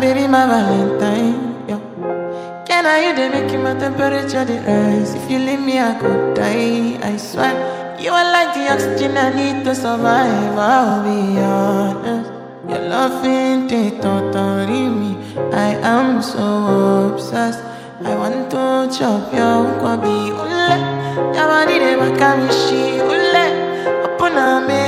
Baby, my Valentine. Yo. Can I you they make my temperature rise? If you leave me, I could die. I swear. You are like the oxygen I need to survive. I'll be honest. Your loving ain't totally me. I am so obsessed. I want to chop your kwabi ule. Your body they make me she ule. Upon a make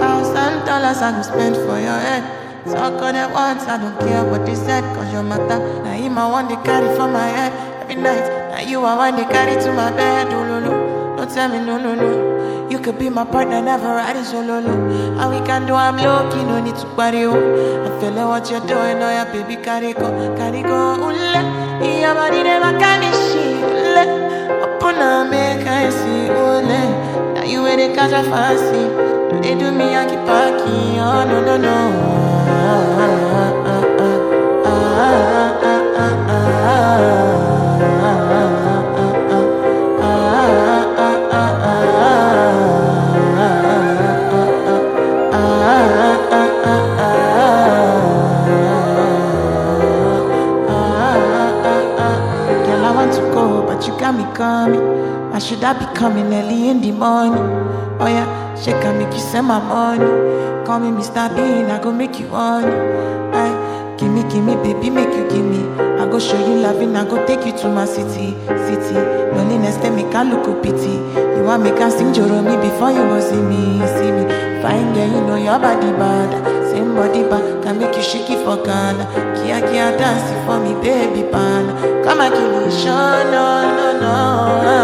Thousand dollars I go spend for. Talk on it once, I don't care what they said, cause your matter. Now him I want to carry for my head every night. Now you are one to carry to my bed. Oh, no. Don't tell me no, no, no. You could be my partner, never riding solo. And we can do, I'm low key, no need to party. Oh. I'm feeling what you're doing, oh yeah, baby, carry go, carry go. Ule, your body never can be she. Ule, upon a make I see. Ule, now you ain't catch a fancy. They do me Yankee Paki, oh no no no. Coming. Why should I be coming early in the morning? Oh yeah, she can make you send my money. Call me Mr. Bean, I go make you honey. Aye, give me, give me, baby, make you give me. I go show you loving, I go take you to my city, city. Loneliness, they make I look a pity. You want me can sing Joro me before you go see me, see me. Fine girl, you know your body bad body back. Can make you shake it for Ghana. Kia kia dance for me, baby, pan. Come and give me show, no, no, no.